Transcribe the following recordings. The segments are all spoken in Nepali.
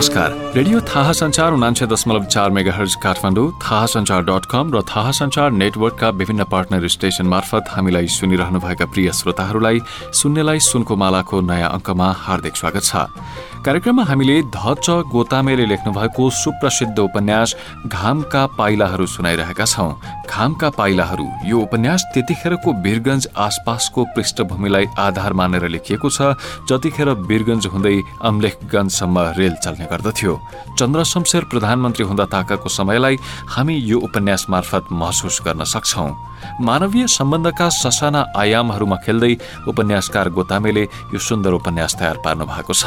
नमस्कार। रेडियो थाहा संचार उनान्से दशमलव चार मेगा हर्ज काठमाडौँ थाहा संचार डट कम र थाहा संचार नेटवर्कका विभिन्न पार्टनर स्टेशन मार्फत हामीलाई सुनिरहनुभएका प्रिय श्रोताहरूलाई सुन्नेलाई सुनको मालाको नयाँ अङ्कमा हार्दिक स्वागत छ। कार्यक्रममा हामीले धच गोतामेले लेख्नु भएको सुप्रसिद्ध उपन्यास घामका पाइलाहरू सुनाइरहेका छौं। घामका पाइलाहरू यो उपन्यास त्यतिखेरको वीरगंज आसपासको पृष्ठभूमिलाई आधार मानेर लेखिएको छ जतिखेर वीरगंज हुँदै अम्लेखगंजसम्म रेल चल्ने गर्दथ्यो। चन्द्र शमशेर प्रधानमन्त्री हुँदा ताकाको समयलाई हामी यो उपन्यास मार्फत महसुस गर्न सक्छौ। मानवीय सम्बन्धका ससाना आयामहरूमा खेल्दै उपन्यासकार गोतामेले यो सुन्दर उपन्यास तयार पार्नु भएको छ।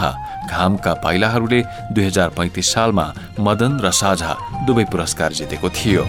घामका पाइलाहरूले दुई हजार पैंतिस सालमा मदन र साझा दुवै पुरस्कार जितेको थियो।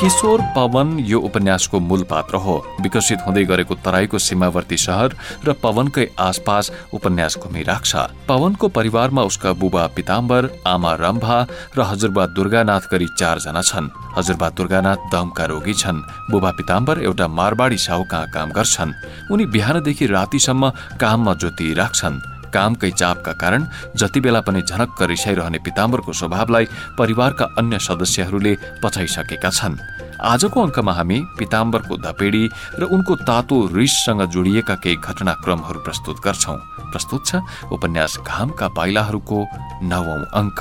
किशोर पवन यो उपन्यासको मूल पात्र हो। विकसित हुँदै गरेको तराईको सीमावर्ती सहर र पवनकै आसपास उपन्यास घुमिराख्छ पवनको परिवारमा उसका बुबा पिताम्बर आमा रम्भा र हजुरबा दुर्गानाथ गरी चारजना छन्। हजुरबा दुर्गानाथ दमका रोगी छन्। बुबा पिताम्बर एउटा मारवाडी साहु काम गर्छन्। उनी बिहानदेखि रातिसम्म काममा जोति राख्छन्। कामकै चापका कारण जति बेला पनि झनक्क रिसाइरहने पिताम्बरको स्वभावलाई परिवारका अन्य सदस्यहरूले पछाइसकेका छन्। आजको अङ्कमा हामी पिताम्बरको धपेडी र उनको तातो रिससँग जोडिएका केही घटनाक्रमहरू प्रस्तुत गर्छौं। प्रस्तुत छ उपन्यास घामका पाइलाहरूको नवौं अङ्क।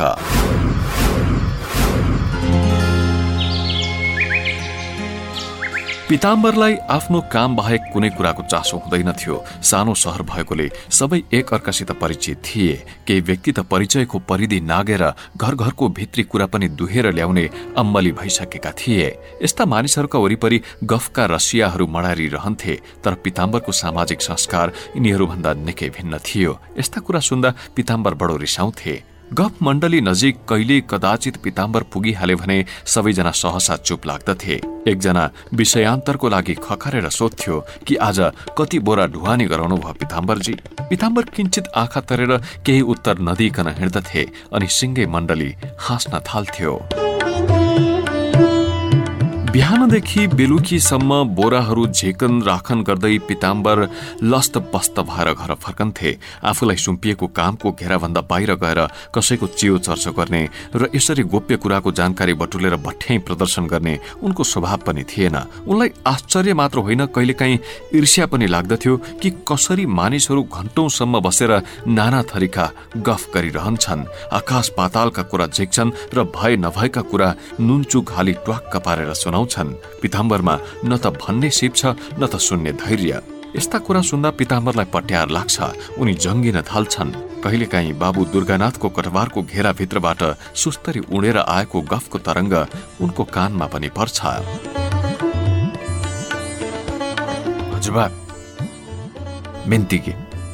पिताम्बरलाई आफ्नो काम बाहेक कुनै कुराको चासो हुँदैनथ्यो सानो सहर भएकोले सबै एक अर्कासित परिचित थिए। केही व्यक्ति त परिचयको परिधि नागेर घर घरको भित्री कुरा पनि दुहेर ल्याउने अम्बली भइसकेका थिए। यस्ता मानिसहरूका वरिपरि गफका रसियाहरू मडारिरहन्थे तर पिताम्बरको सामाजिक संस्कार यिनीहरूभन्दा निकै भिन्न थियो। यस्ता कुरा सुन्दा पिताम्बर बडो रिसाउँथे। गफ मण्डली नजिक कहिले कदाचित पिताम्बर पुगिहाले भने सबैजना सहसा चुप लाग्दथे। एकजना विषयान्तरको लागि खखरेर सोध्थ्यो कि आज कति बोरा ढुवानी गराउनु भयो पिताम्बरजी। पिताम्बर किंचित आँखा तरेर केही उत्तर नदिकन हिँड्दथे अनि सिङ्गै मण्डली हाँस्न थाल्थ्यो। बिहानदेखि बेलुकीसम्म बोराहरू झेकन राखन गर्दै पिताम्बर लस्त पस्त भएर घर फर्कन्थे। आफूलाई सुम्पिएको कामको घेराभन्दा बाहिर गएर कसैको चियो चर्चा गर्ने र यसरी गोप्य कुराको जानकारी बटुलेर भट्याई प्रदर्शन गर्ने उनको स्वभाव पनि थिएन। उनलाई आश्चर्य मात्र होइन कहिलेकाहीँ ईर्ष्या पनि लाग्दथ्यो कि कसरी मानिसहरू घण्टौंसम्म बसेर नाना थरीका गफ गरिरहन्छन्। आकाश पातालका कुरा झेक्छन् र भए नभएका कुरा नुनचुक हाली ट्वाक्क पारेर सुनाउ सुनाउँछन् पिताम्बरमा न त भन्ने सिप छ न त सुन्ने धैर्य। यस्ता कुरा सुन्दा पिताम्बरलाई पट्यार लाग्छ उनी जङ्गिन थाल्छन्। कहिलेकाहीँ बाबु दुर्गानाथको कटवारको घेराभित्रबाट सुस्तरी उडेर आएको गफको तरङ्ग उनको कानमा पनि पर्छ। हजुरबा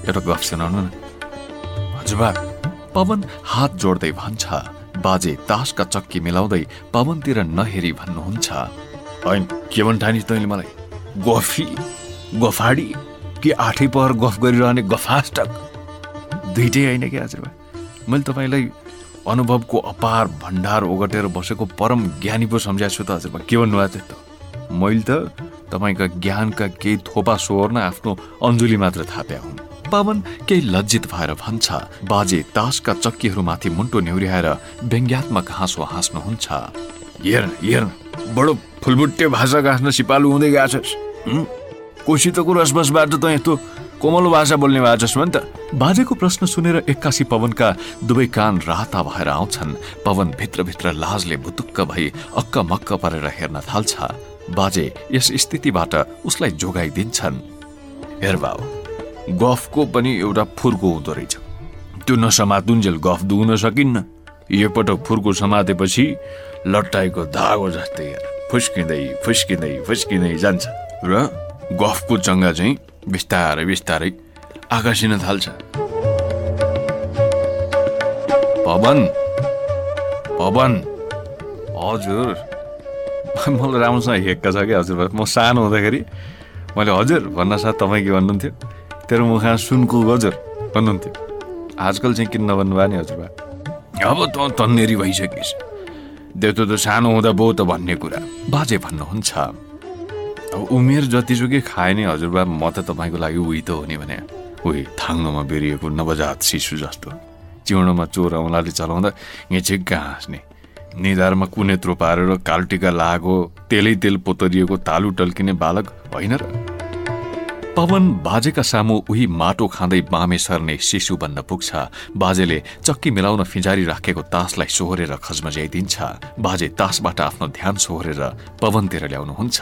एउटा गफ सुनाउनु न। हजुरबा पवन हात जोड्दै भन्छ। बाजे तासका चक्की मिलाउँदै पवनतिर नहेरी भन्नुहुन्छ। के भन् ठानी तैँले मलाई? गफी? गफाडी? के आठै पहर गफ गरिरहने गफास्टक दुइटै होइन क्या हजुर मैले तपाईँलाई अनुभवको अपार भण्डार ओगटेर बसेको परम ज्ञानी पो सम्झाएको छु त हजुर के भन्नुभएको त मैले त तपाईँका ज्ञानका केही थोपा सोहोर्न आफ्नो अञ्जुली मात्र थाप्या हुन् पावन केही लज्जित भएर भन्छ बाजे तासका चक्कीहरूमाथि मुन्टो न्युर्याएर व्यङ्ग्यात्मक हाँसो हाँस्नुहुन्छ। हेर हेर बडो फुलबुट्टे भाषा गाँच्न सिपालु हुँदै गएछस् कोसितको रसबसबाट त यस्तो कोमल भाषा बोल्ने त। बाजेको प्रश्न सुनेर एक्कासी पवनका दुवै कान राता भएर आउँछन्। पवन भित्रभित्र लाजले भुतुक्क भई अक्क मक्क परेर हेर्न थाल्छ। बाजे यस स्थितिबाट उसलाई जोगाइदिन्छन्। हेर बाबु गफको पनि एउटा फुर्को हुँदो रहेछ। त्यो नसमातुन्जेल गफ दुहुन सकिन्न। एकपटक फुर्को समातेपछि लट्टाइको धागो जस्तै फुस्किँदै फुस्किँदै फुस्किँदै जान्छ। र गफको चङ्गा चाहिँ बिस्तारै बिस्तारै आकाशिन थाल्छ। पवन पवन हजुर। मलाई राम्रोसँग हेक्का छ क्या हजुर। म सानो हुँदाखेरि मैले हजुर भन्न साथ तपाईँ के भन्नुहुन्थ्यो। तेरो मुखा सुनको गजर भन्नुहुन्थ्यो। आजकल चाहिँ किन नभन्नु भयो नि हजुरबा? अब त तन्नेरी भइसकिस् देउतो त सानो हुँदा बो त भन्ने कुरा। बाजे भन्नुहुन्छ। अब उमेर जतिसुकै खाए नि हजुरबा म त तपाईँको लागि उही त हो नि भने। उही थाङ्नोमा बेरिएको नवजात शिशु जस्तो। चिउडोमा चोर औँलाले चलाउँदा झिक्का हाँस्ने। निधारमा कुनेत्रो पारेर कालटिका लागो तेलै तेल पोतरिएको तालु टल्किने बालक होइन र? पवन बाजेका सामु उही माटो खाँदै बामे सर्ने शिशु बन्न पुग्छ। बाजेले चक्की मिलाउन फिजारी राखेको तासलाई सोहोरेर खजमज्याइदिन्छ बाजे तासबाट आफ्नो ध्यान सोहोरेर पवनतिर ल्याउनुहुन्छ।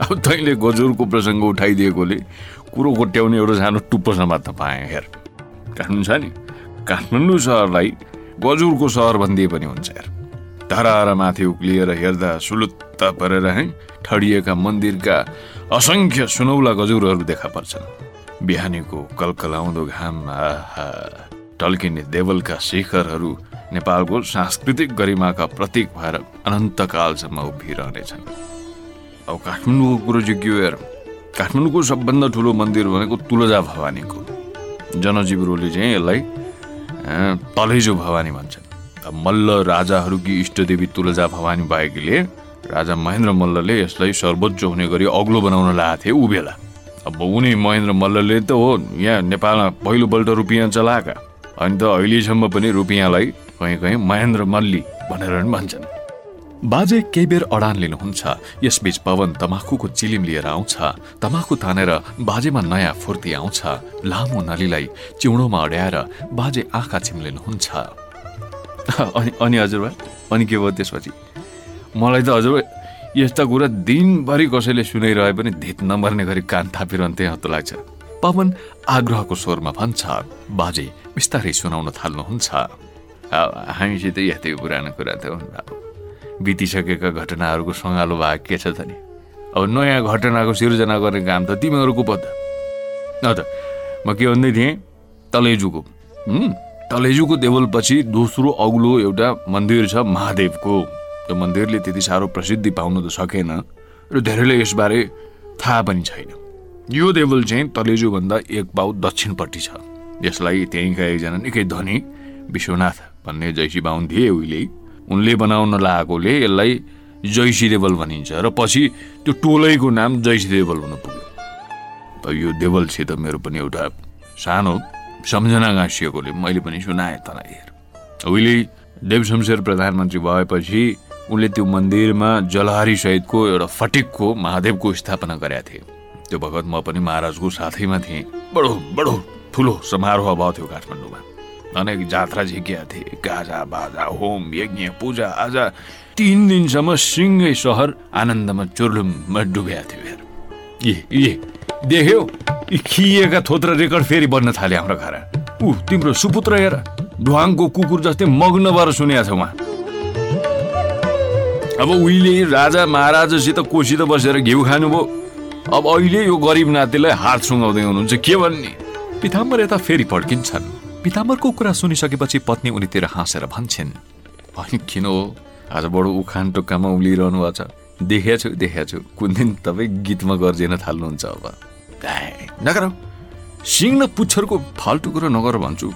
अब तैँले गजुरको प्रसङ्ग उठाइदिएकोले कुरो कोट्याउने एउटा सानो टुप्पो समात्न पाएँ हेर। काठमाडौँ छ नि? काठमाडौँ सहरलाई गजुरको सहर भनिदिए पनि हुन्छ हेर। धरार माथि उक्लिएर हेर्दा सुलुत्त परेर है ठडिएका मन्दिरका असङ्ख्य सुनौला गजुरहरू देखा पर्छन्। बिहानीको कलकलाउँदो घाम आहा टल्किने देवलका शिखरहरू नेपालको सांस्कृतिक गरिमाका प्रतीक भएर अनन्तकालसम्म उभिरहनेछन्। अब काठमाडौँको कुरो चाहिँ के हो हेर काठमाडौँको सबभन्दा ठुलो मन्दिर भनेको तुलजा भवानीको। जनजीवरोले चाहिँ यसलाई तलेजो भवानी भन्छन्। मल्ल राजाहरूकी इष्टदेवी तुलजा भवानी भएकीले राजा महेन्द्र मल्लले यसलाई सर्वोच्च हुने गरी अग्लो बनाउन लगाएको थिए बेला। अब उनी महेन्द्र मल्लले त हो यहाँ नेपालमा पहिलोपल्ट रुपियाँ चलाएका। अनि त अहिलेसम्म पनि रुपियाँलाई कहीँ कहीँ महेन्द्र मल्ली भनेर पनि भन्छन्। बाजे केही बेर अडान लिनुहुन्छ यसबीच पवन तमाखुको चिलिम लिएर आउँछ तमाखु तानेर बाजेमा नयाँ फुर्ती आउँछ लामो नलीलाई चिउडोमा अड्याएर बाजे आँखा छिम्लिनुहुन्छ अनि अनि हजुरबा अनि के भयो त्यसपछि? मलाई त हजुर यस्ता कुरा दिनभरि कसैले सुनाइरहे पनि धित नमर्ने गरी कान थापिरहन्थे जस्तो लाग्छ। पवन आग्रहको स्वरमा भन्छ बाजे बिस्तारै सुनाउन थाल्नुहुन्छ। हामीसित यस्तै पुरानो कुरा त हो बितिसकेका घटनाहरूको सङ्गालो भाग के छ त नि अब नयाँ घटनाको सिर्जना गर्ने काम त तिमीहरूको पो त। त म के भन्दै थिएँ? तलेजुको तलेजुको देवलपछि दोस्रो अग्लो एउटा मन्दिर छ महादेवको। त्यो मन्दिरले त्यति साह्रो प्रसिद्धि पाउन त सकेन र धेरैले यसबारे थाहा पनि छैन। यो देवल चाहिँ तलेजुभन्दा एक पाउ दक्षिणपट्टि छ। यसलाई त्यहीँका एकजना निकै धनी विश्वनाथ भन्ने जैसी बाहुन थिए उहिले। उनले बनाउन लागेकोले यसलाई जैसी देवल भनिन्छ र पछि त्यो टोलैको नाम जैसी देवल हुन पुग्यो। यो देवलसित मेरो पनि एउटा सानो सम्झना गाँसिएकोले मैले पनि सुनाएँ तँलाई हेर। उहिले देव शमशेर प्रधानमन्त्री भएपछि उनले त्यो मन्दिरमा जलहारी सहितको एउटा फटिकको महादेवको स्थापना गरेका थिए। त्यो भगत म पनि महाराजको साथैमा थिएँ। बडो बडो ठुलो समारोह भयो थियो काठमाडौँमा। अनेक जात्रा झिकिया थिए। गाजा बाजा होम यज्ञ पूजा आजा। तिन दिनसम्म सिङ्गै सहर आनन्दमा चुर्लुममा डुबेका थियो हेर। ए देख्यौ खिएका थोत्र रेकर्ड फेरि बन्न थाले हाम्रो घर। ऊ तिम्रो सुपुत्र हेर ढुवाङको कुकुर जस्तै मग्न भएर सुनेको छ उहाँ। अब उहिले राजा महाराजासित कोसित बसेर घिउ खानुभयो। अब अहिले यो गरिब नातिलाई हात सुँगाउँदै हुनुहुन्छ के भन्ने? पिताम्बर यता फेरि पड्किन्छन् पिताम्बरको कुरा सुनिसकेपछि पत्नी उनीतिर हाँसेर भन्छन् किन हो? आज बडो उखान टोक्कामा उम्लिरहनु भएको छ। देखेको छु देखेको छु कुन दिन तपाईँ गीतमा गर्जिन थाल्नुहुन्छ अब। नगर। सिङ पुच्छरको फाल्टु कुरो नगर भन्छु।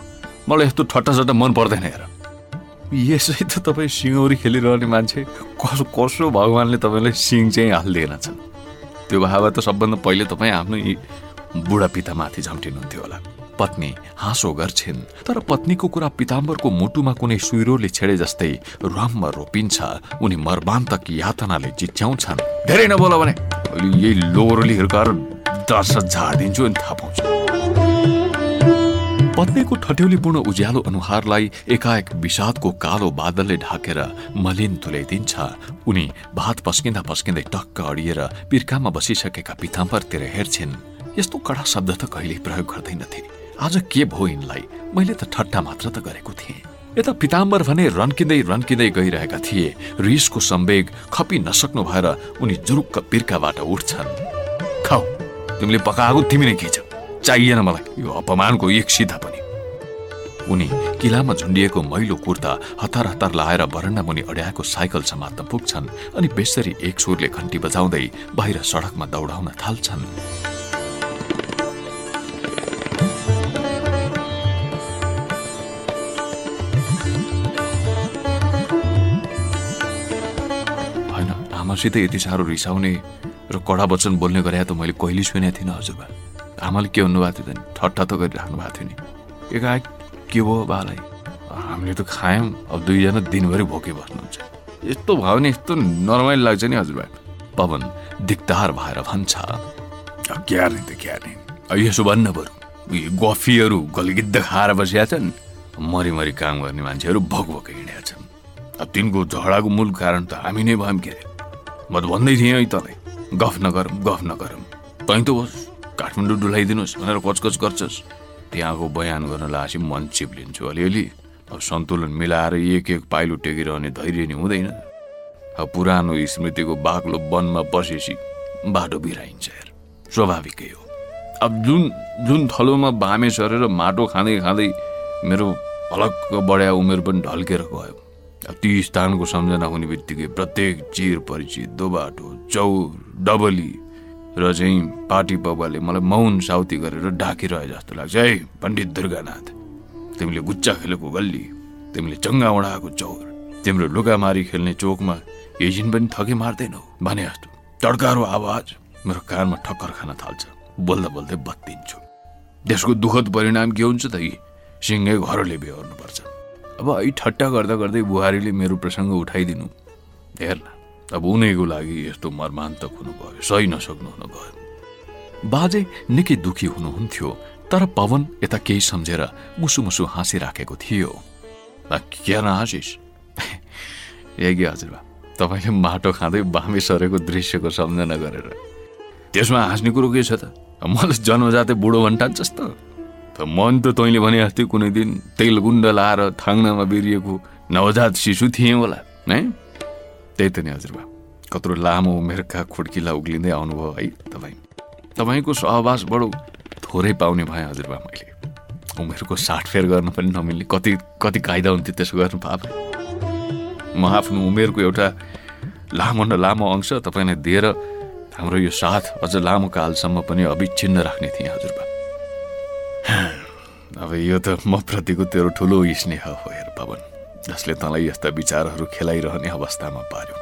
मलाई यस्तो ठट्टा मन पर्दैन हेर। यसै त तपाईँ सिङौरी खेलिरहने मान्छे। कसो कसो भगवान्ले तपाईँलाई सिङ चाहिँ हालिदिएन छ त्यो भए त सबभन्दा पहिले तपाईँ आफ्नो बुढा पितामाथि झम्टिनुहुन्थ्यो होला। पत्नी हाँसो गर्छिन् तर पत्नीको कुरा पिताम्बरको मुटुमा कुनै सुइरोले छेडे जस्तै रममा रोपिन्छ। उनी मर्मान्तक यातनाले चिच्याउँछन् धेरै नबोल भने यही लोरोली हिर्काएर दस झारिदिन्छु अनि थाहा पाउँछु। पत्नीको ठट्यौलीपूर्ण उज्यालो अनुहारलाई एकाएक विषादको कालो बादलले ढाकेर मलिन तुल्याइदिन्छ। उनी भात पस्किँदा पस्किँदै टक्क अडिएर पिर्कामा बसिसकेका पिताम्बरतिर हेर्छिन् यस्तो कडा शब्द त कहिले प्रयोग गर्दैनथे। आज के भयो यिनलाई? मैले त ठट्टा मात्र त गरेको थिएँ। यता पिताम्बर भने रन्किँदै रन्किँदै गइरहेका थिए। रिसको सम्वेग खपि नसक्नु भएर उनी जुरुक्क बिर्काबाट उठ्छन्। खाऊ तिमीले पकाएको तिमी नै खिच चाहिएन मलाई। यो अपमानको एक सिधा पनि उनी किलामा झुन्डिएको मैलो कुर्ता हतार हतार लाएर बरन्डा मुनि अड्याएको साइकल समात्न पुग्छन् अनि बेसरी एक सुरले घन्टी बजाउँदै बाहिर सडकमा दौडाउन थाल्छन्। आमासित यति साह्रो रिसाउने र कडा वचन बोल्ने गरे त मैले कहिले सुनेको थिइनँ हजुरबा। आमाले के भन्नुभएको थियो त नि? ठट्टा त गरिराख्नु भएको थियो नि। एकाएक के भयो बालाई? हामीले त खायौँ अब दुईजना दिनभरि भोकै बस्नुहुन्छ। यस्तो भयो भने यस्तो नरमाइलो लाग्छ नि हजुरबा। पवन दिगदार भएर भन्छ क्या नि त क्या नि यसो भन्न बरु। गफीहरू गलगिद्द खाएर बसिया छन्। मरिमरि काम गर्ने मान्छेहरू भोक भोकै हिँडेका छन्। तिनको झगडाको मूल कारण त हामी नै भयौँ के अरे? म त भन्दै थिएँ है तँलाई। गफ नगरौँ गफ नगरौँ। तैँ त होस् काठमाडौँ डुलाइदिनुहोस् भनेर कचकच गर्छस्। त्यहाँको बयान गर्न लासी मन चिप्लिन्छु अलिअलि। अब सन्तुलन मिलाएर एक एक पाइलो टेकिरहने धैर्य नि हुँदैन। अब पुरानो स्मृतिको बाक्लो वनमा बसेपछि बाटो बिराइन्छ हेर। स्वाभाविकै हो। अब जुन जुन थलोमा बामे सरेर माटो खाँदै खाँदै मेरो हलक्क बढ्या उमेर पनि ढल्केर गयो। ती स्थानको सम्झना हुने बित्तिकै प्रत्येक चिर परिचित दोबाटो चौर डबली र चाहिँ पार्टी बाबाले मलाई मौन साउती गरेर ढाकिरहे जस्तो लाग्छ। है पण्डित दुर्गानाथ तिमीले गुच्चा खेलेको गल्ली तिमीले चङ्गा उडाएको चौर तिम्रो लुगामारी खेल्ने चोकमा एकछिन पनि थके मार्दैनौ भने जस्तो। टड्कारो आवाज मेरो कानमा ठक्कर खान थाल्छ। बोल्दा बोल्दै बत्तिन्छु। त्यसको दुःखद परिणाम के हुन्छ त यी सिँगै घरले बेहोर्नुपर्छ। अब है ठट्टा गर्दा गर्दै बुहारीले मेरो प्रसङ्ग उठाइदिनु। हेर्न अब उनीको लागि यस्तो मर्मान्तक हुनुभयो सही नसक्नु हुन गयो बाजे निकै दुखी हुनुहुन्थ्यो तर पवन यता केही सम्झेर मुसु मुसु हाँसिराखेको थियो। क्या नहाँसिस यही हजुरबा तपाईँले माटो खाँदै बामे सरेको दृश्यको सम्झना गरेर। त्यसमा हाँस्ने कुरो के छ त? मलाई जन्मजातै बुढो भन्टान्छ जस्तो। मन त तैँले भने जस्तै कुनै दिन तेल गुन्ड लाएर थाङ्नामा बेरिएको नवजात शिशु थिएँ होला है? त्यही त नि हजुरबा। कत्रो लामो उमेरका खुड्किला उक्लिँदै आउनुभयो है तपाईँ। तपाईँको सहवास बडो थोरै पाउने भएँ हजुरबा मैले। उमेरको साटफेर गर्न पनि नमिल्ने कति कति कायदा हुन्थ्यो त्यसो गर्नु पाप। म आफ्नो उमेरको एउटा लामो न लामो अंश तपाईँलाई दिएर हाम्रो यो साथ अझ लामो कालसम्म पनि अविच्छिन्न राख्ने थिएँ हजुरबा। अब यो त म प्रतिको तेरो ठुलो स्नेह हो हेर पवन। जसले तँलाई यस्ता विचारहरू खेलाइरहने अवस्थामा पार्यो।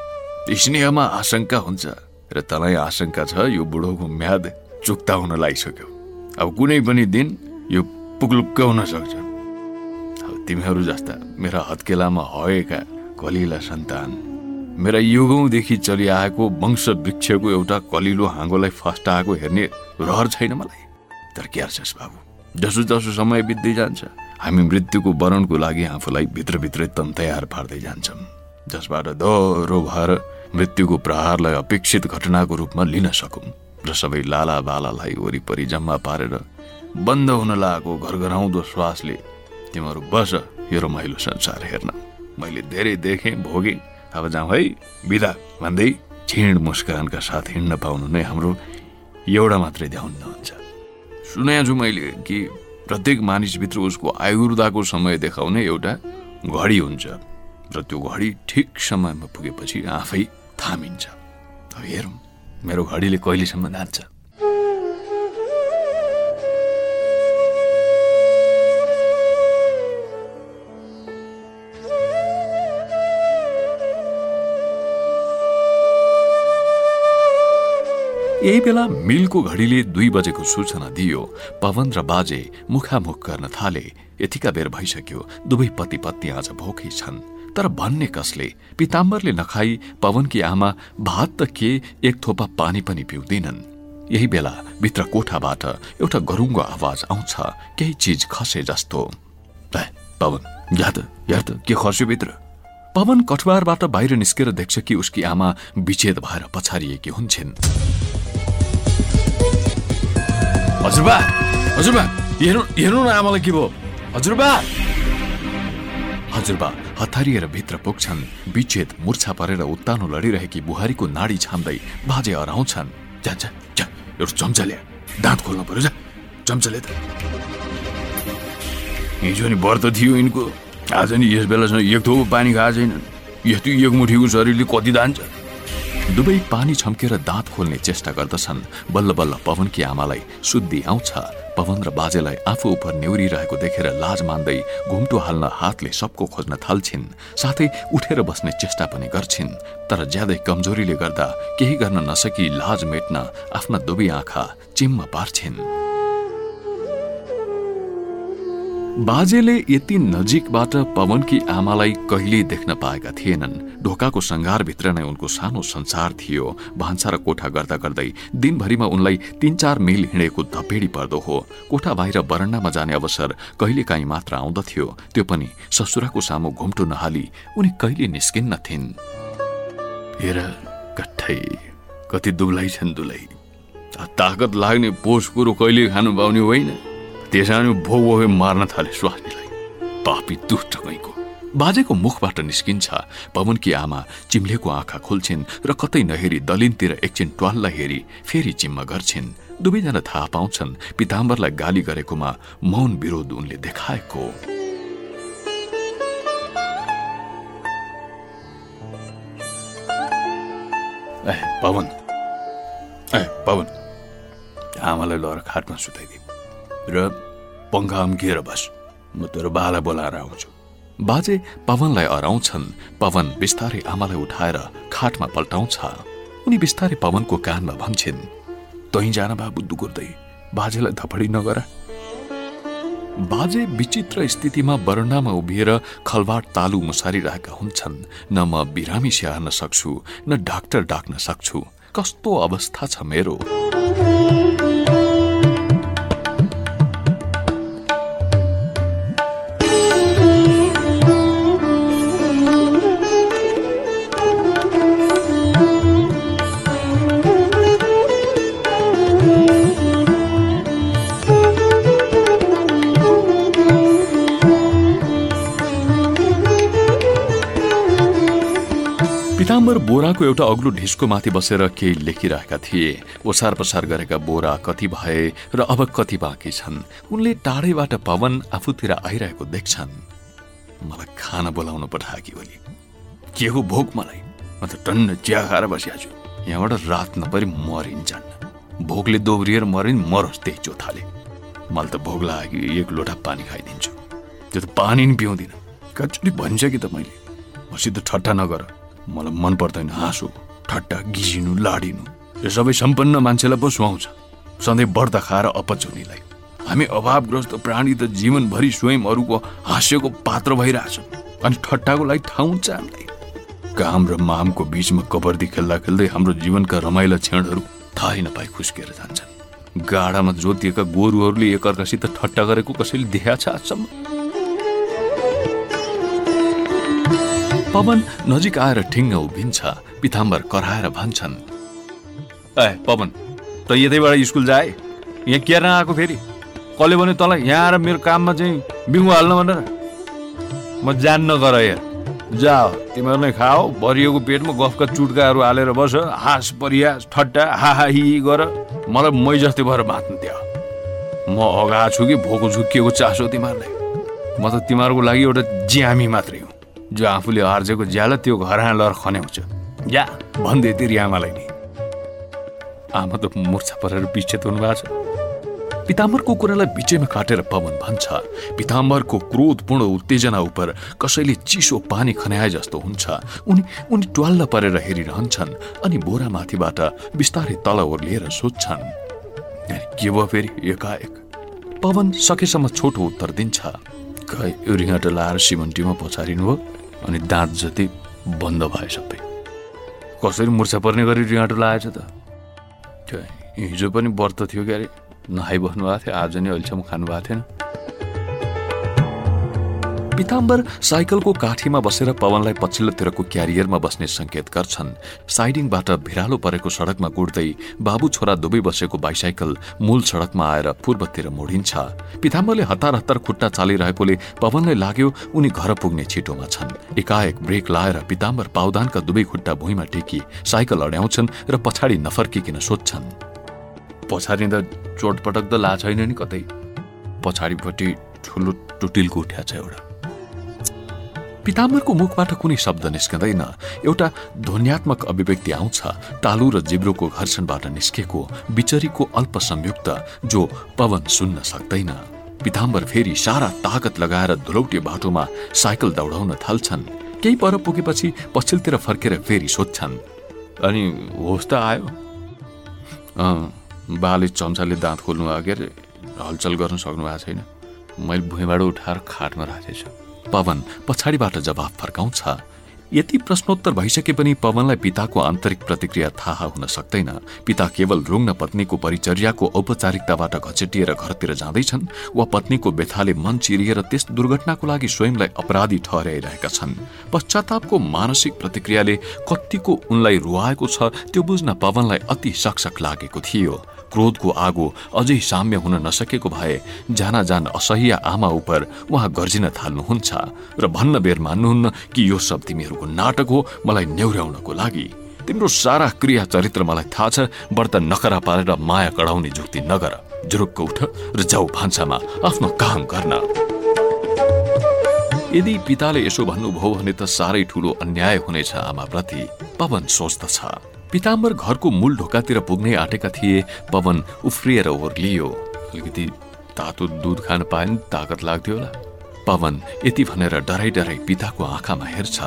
स्नेहमा आशंका हुन्छ र तँलाई आशंका छ यो बुढोको म्याद चुक्ता हुन लागिसक्यो। अब कुनै पनि दिन यो पुगलुक्क हुन सक्छ। अब तिमीहरू जस्ता मेरा हत्केलामा हएका कलिला सन्तान मेरा युगौँदेखि चलिआएको वंश वृक्षको एउटा कलिलो हाँगोलाई फस्टाएको हेर्ने रहर छैन मलाई? तर क्या छस् बाबु? जसो जसो समय बित्दै जान्छ। हामी मृत्युको वरणको लागि आफूलाई भित्रभित्रै तयार पार्दै जान्छौँ जसबाट दोहोरो भएर मृत्युको प्रहारलाई अपेक्षित घटनाको रूपमा लिन सकौँ र सबै लाला बालालाई वरिपरि जम्मा पारेर बन्द हुन लागेको घरघराउँदो श्वासले तिमीहरू बस यो रमाइलो संसार हेर्न। मैले धेरै देखेँ भोगेँ। अब जाउँ है बिदा भन्दै छिण मुस्कानका साथ हिँड्न पाउनु नै हाम्रो एउटा मात्रै ध्यान हुन्छ। सुने छु मैले कि प्रत्येक मानिसभित्र उसको आयुर्दाको समय देखाउने एउटा घडी हुन्छ र त्यो घडी ठिक समयमा पुगेपछि आफै थामिन्छ। हेरौँ मेरो घडीले कहिलेसम्म जान्छ यही बेला मिलको घडीले दुई बजेको सूचना दियो। पवन र बाजे मुखामुख गर्न थाले। यतिका बेर भइसक्यो। दुवै पति पत्नी आज भोकै छन्। तर भन्ने कसले? पिताम्बरले नखाई पवनकी आमा भात त के एक थोपा पानी पनि पिउँदैनन्। यही बेला भित्र कोठाबाट एउटा गरुङ्गो आवाज आउँछ। केही चिज खसे जस्तो। पवन के खस्यो भित्र? पवन कठुवारबाट बाहिर निस्केर देख्छ कि उसकी आमा विच्छेद भएर पछारिएकी हुन्छन्। हजुरबा हजुरबा हेर्नु हेर्नु न आमालाई के भयो? हजुरबा! हजुरबा हतारिएर भित्र पुग्छन्। विच्छेद मुर्छा परेर उत्तानो लडिरहेकी बुहारीको नाडी छाम्दै बाजे हराउँछन्। जान्छ जा एउटा चम्चा ल्या दाँत खोल्नु पर्यो जा। चम्चाले त। हिजो नि व्रत थियो यिनको। आज नि यस बेलासम्म एक थोपो पानी खाएको छैनन् यस्तो एक मुठीको शरीरले कति दान्छ? दुवै पानी छम्केर दाँत खोल्ने चेष्टा गर्दछन्। बल्ल बल्ल पवनकी आमालाई शुद्धि आउँछ। पवन र बाजेलाई आफू उप नेउरिरहेको देखेर लाज मान्दै घुम्टो हाल्न हातले सबको खोज्न थाल्छिन्। साथै उठेर बस्ने चेष्टा पनि गर्छिन्। तर ज्यादै कमजोरीले गर्दा केही गर्न नसकी लाज मेट्न आफ्ना दुवै आँखा चिम्म पार्छिन्। बाजेले यति नजिकबाट पवनकी आमालाई कहिल्यै देख्न पाएका थिएनन्। ढोकाको सङ्घारभित्र नै उनको सानो संसार थियो। भान्सा र कोठा गर्दा गर्दै दिनभरिमा उनलाई तीन चार मिल हिँडेको धपेडी पर्दो हो। कोठा बाहिर बरण्डामा जाने अवसर कहिलेकाहीँ मात्र आउँदथ्यो। त्यो पनि ससुराको सामु घुम्टो नहाली उनी कहिले निस्किन्न थिइन्। कति दुलै छन् दुलै। ताकत लाग्ने पोष कुरो कहिले खानु पाउने होइन? त्यसै भोग मार्न थाले स्वास्नीलाई पापी दुष्ट कैको बाजेको मुखबाट निस्किन्छ पवनकी आमा चिम्लेको आँखा खोल्छिन् र कतै नहेरी दलिनतिर एकछिन ट्वाललाई हेरी फेरि चिम्म गर्छिन्। दुवैजना थाहा पाउँछन् पिताम्बरलाई गाली गरेकोमा मौन विरोध उनले देखाएको। ए पवन। ए पवन। आमालाई लएर खाटमा सुताइदिए। र पङ्खा अम्किएर बस। म तेरो बाला बोलाएर आउँछु। बाजे पवनलाई अराउँछन्। पवन बिस्तारै आमालाई उठाएर खाटमा पल्टाउँछ। उनी बिस्तारै पवनको कानमा भन्छन् तै जान बा बुद्धु गर्दै बाजेलाई थपडी नगर। बाजे विचित्र स्थितिमा बरण्डामा उभिएर खलबाट तालु मुसारिरहेका हुन्छन्। न म बिरामी स्याहार्न सक्छु न डाक्टर डाक्न सक्छु। कस्तो अवस्था छ मेरो। बोराको एउटा अग्लो ढिस्को माथि बसेर केही लेखिरहेका थिए। ओसार पसार गरेका बोरा कति भए र अब कति बाँकी छन्। उनले टाढैबाट पवन आफूतिर आइरहेको देख्छन्। मलाई खाना बोलाउन पठाएकी ओली। के हो भोक मलाई? म त टन्न चिया खाएर बसिरहेको छु। यहाँबाट रात नपरि मरिन्छन्। भोकले दोहोरिएर मरिन् मरोस् त्यही चोथाले। मलाई त भोक लाग्यो एक लोटा पानी खाइदिन्छु। त्यो त पानी नि पिउँदिनँ। कचोटि भनिसकेँ त मैले। मसित ठट्टा नगर। मलाई मन पर्दैन हाँसो ठट्टा गिजिनु लाडिनु। यो सबै सम्पन्न मान्छेलाई पो सुहाउँछ। सधैँ व्रत खाएर अपच हुनेलाई। हामी अभावग्रस्त प्राणी त जीवनभरि स्वयं अरूको हास्यको पात्र भइरहेछौँ। अनि ठट्टाको लागि ठाउँ हुन्छ काम र मामको बिचमा कबर्दी खेल्दा खेल्दै हाम्रो जीवनका रमाइला क्षणहरू थाहै नपाई खुस्किएर जान्छन्। गाडामा जोतिएका गोरुहरूले एकअर्कासित ठट्टा गरेको कसैले देखाएको छ आजसम्म पवन नजिक आएर ठिङ्ग उभिन्छ पिताम्बर कराएर भन्छन्। ए पवन त यतैबाट स्कुल जाए? यहाँ केर्न आएको फेरि? कसले भन्यो तँलाई? यहाँ आएर मेरो काममा चाहिँ बिङ्गो हाल्न भनेर। म जान्न गर यार जा तिमीहरू नै खाओ बरियोको पेटमा गफका चुट्काहरू हालेर बस हाँस परिहास ठट्टा हाहा हि गर। मलाई मै जस्तै भएर बाँच्नु त्यहाँ म अगा छु कि भोको झुकिएको चासो तिमीहरूलाई म त तिमीहरूको लागि एउटा ज्यामी मात्रै हो। जो आफूले हर्जेको ज्याला त्यो घर लर खन्याउँछ। या भन्दै तिरी आमालाई नि। आमा त मुर्छा परेर विच्छेद हुनुभएको छ। पिताम्बरको कुरालाई बिचैमा काटेर पवन भन्छ। पिताम्बरको क्रोधपूर्ण उत्तेजना उप कसैले चिसो पानी खन्याए जस्तो हुन्छ। उनी उनी ट्वाल्ल परेर हेरिरहन्छन् अनि बोरा माथिबाट बिस्तारै तल ओर्लिएर सोध्छन्। के भयो फेरि? एकाएक। पवन सकेसम्म छोटो उत्तर दिन्छ। खै रिहाट लाएर सिमन्टीमा पछारिनु भयो अनि दाँत जति बन्द भयो सबै। कसरी मुर्छा पर्ने गरी रिहाटो लाएछ त? हिजो पनि व्रत थियो क्यारे। नखाइबस्नु भएको थियो आज नै अहिलेसम्म खानु भएको थिएन। पिताम्बर साइकलको काठीमा बसेर पवनलाई पछिल्लोतिरको क्यारियरमा बस्ने संकेत गर्छन्। साइडिङबाट भिरालो परेको सडकमा गुड्दै बाबु छोरा दुवै बसेको बाइसाइकल मूल सडकमा आएर पूर्वतिर मोडिन्छ। पिताम्बरले हतार हतार खुट्टा चालिरहेकोले पवनलाई लाग्यो उनी घर पुग्ने छिटोमा छन्। एकाएक ब्रेक लाएर पिताम्बर पाउदानका दुवै खुट्टा भुइँमा टेकी साइकल अड्याउँछन् र पछाडि नफर्किकन सोध्छन् पछाडि त चोटपटक त ला छैन नि कतै? पछाडिपट्टि ठुलो टुटिलको उठ्या छ एउटा। पिताम्बरको मुखबाट कुनै शब्द निस्कँदैन। एउटा ध्वन्यात्मक अभिव्यक्ति आउँछ तालु र जिब्रोको घर्षणबाट निस्केको बिचरीको अल्प संयुक्त जो पवन सुन्न सक्दैन। पिताम्बर फेरि सारा ताकत लगाएर धुलौटे बाटोमा साइकल दौडाउन थाल्छन्। केही पर पुगेपछि पछिल्तिर फर्केर फेरि सोध्छन् अनि होस् त आयो। बाले चम्चाले दाँत खोल्नु अघि हलचल गर्न सक्नु भएको छैन। मैले भुइँबाट उठाएर खाटमा राखेछु। पवन पछाडिबाट जवाफ फर्काउँछ। यति प्रश्नोत्तर भइसके पनि पवनलाई पिताको आन्तरिक प्रतिक्रिया थाहा हुन सक्दैन। पिता केवल रुग्न पत्नीको परिचर्याको औपचारिकताबाट घचेटिएर घरतिर जाँदैछन् वा पत्नीको व्यथाले मन चिरिएर त्यस दुर्घटनाको लागि स्वयंलाई अपराधी ठहराइरहेका छन्। पश्चातापको मानसिक प्रतिक्रियाले कतिको उनलाई रुवाएको छ त्यो बुझ्न पवनलाई अति सकसक लागेको थियो। क्रोधको आगो अझै साम्य हुन नसकेको भए जान जान असह्य आमा उप उहाँ गर्जिन थाल्नुहुन्छ र भन्न बेर मान्नुहुन्न कि यो सब तिमीहरूको नाटक हो मलाई नेउर्याउनको लागि। तिम्रो सारा क्रिया चरित्र मलाई थाहा छ व्रत नकरा पारेर माया कडाउने जुक्ति नगर। जुरुक्क उठ र जाउ भान्सामा आफ्नो काम गर्न। यदि पिताले यसो भन्नुभयो भने त साह्रै ठूलो अन्याय हुनेछ आमाप्रति। पवन सोच्दछ। पिताम्बर घरको मूल ढोकातिर पुग्नै आँटेका थिए पवन उफ्रिएर ओर्लियो अलिकति तातो दुध खान पाए नि ताकत लाग्थ्यो होला। पवन यति भनेर डराइ डराइ पिताको आँखामा हेर्छ।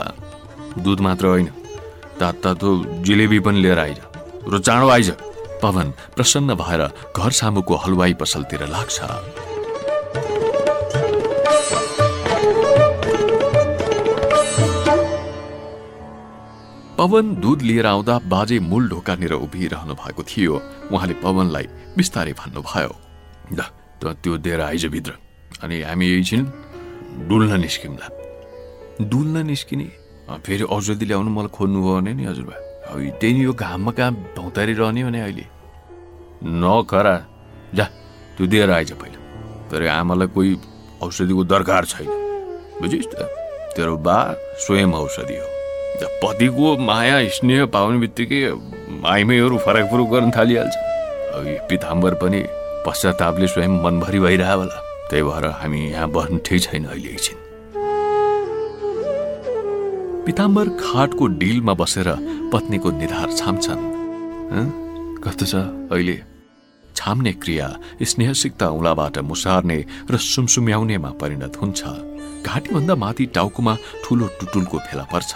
दुध मात्र होइन तात तातो जिलेबी पनि लिएर आइज र चाँडो आइज। पवन प्रसन्न भएर घर सामुको हलवाई पसलतिर लाग्छ। पवन दुध लिएर आउँदा बाजे मूल ढोकानिर उभिरहनु भएको थियो। उहाँले पवनलाई बिस्तारै भन्नुभयो ल त त्यो दिएर आइज भित्र। अनि हामी एकछिन डुल्न निस्किउँला। डुल्न निस्किने? फेरि औषधि ल्याउनु मलाई खोज्नुभयो भने नि हजुरबा। अब त्यही यो घाममा कहाँ भौतारी रहने भने अहिले? नखरा जा त्यो दिएर आइज पहिला। तर आमालाई कोही औषधिको दरकार छैन। बुझिस् त तेरो बा स्वयं औषधि हो। पतिको माया स्नेह पाउने बित्तिकै फरक फुरुक गर्न थालिहाल्छ। पिताम्बर पनि पश्चातापले स्वयं मनभरि भइरह होला। त्यही भएर हामी यहाँ बस्नु ठिक छैन अहिले एकछिन। पिताम्बर खाटको डिलमा बसेर पत्नीको निधार छाम्छन्। कस्तो छ अहिले? छाम्ने क्रिया स्नेहसिक्त औँलाबाट मुसार्ने र सुमसुम्याउनेमा परिणत हुन्छ। घाँटीभन्दा माथि टाउकोमा ठूलो टुटुलको फेला पर्छ।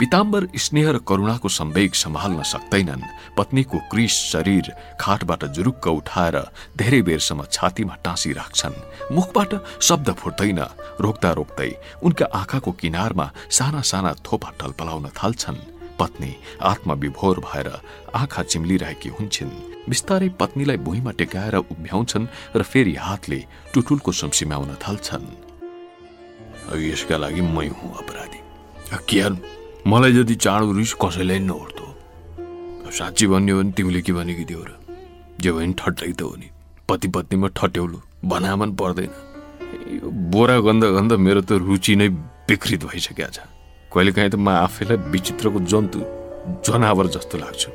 पिताम्बर स्नेह र करुणाको सम्वेग सम्हाल्न सक्दैनन्। पत्नीको क्रिस शरीर खाटबाट जुरुक्क उठाएर धेरै बेरसम्म छातीमा टाँसी राख्छन् मुखबाट शब्द फुट्दैन रोक्दा रोक्दै उनका आँखाको किनारमा साना साना थोपा टलपलाउन थाल्छन्। पत्नी आत्मविभोर भएर आँखा चिम्लिरहेकी हुन्छन्। बिस्तारै पत्नीलाई भुइँमा टेकाएर उभ्याउँछन् र फेरि हातले टुटुलको सुमसिम्याउन थाल्छन्। यसका लागि मै हुँ अपराधी। मलाई जति चाँडो रिस कसैलाई नउठ्दो साँच्ची भन्यो भने तिमीले के भनेकी थियौ र? जे भयो भने ठट्टै त हो नि। पति पत्नीमा ठट्यौलो भनामन पर्दैन। यो बोरा गन्ध गन्ध मेरो त रुचि नै विकृत भइसकेको छ। कहिले काहीँ त म आफैलाई विचित्रको जन्तु जनावर जस्तो लाग्छु।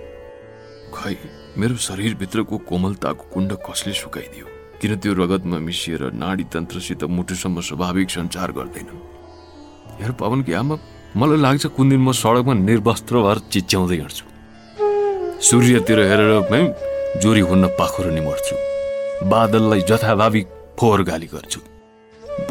खै मेरो शरीरभित्रको कोमलताको कुण्ड कसले सुकाइदियो? किन त्यो रगतमा मिसिएर नाडी तन्त्रसित मुटुसम्म स्वाभाविक सञ्चार गर्दैन? हेर पवन कि आमा मलाई लाग्छ कुन दिन म सडकमा निर्वस्त्र भएर चिच्याउँदै हिँड्छु। सूर्यतिर हेरेर जोरी हुन्न पाखुरो निमर्छु। बादललाई जथाभावी फोहोर गाली गर्छु।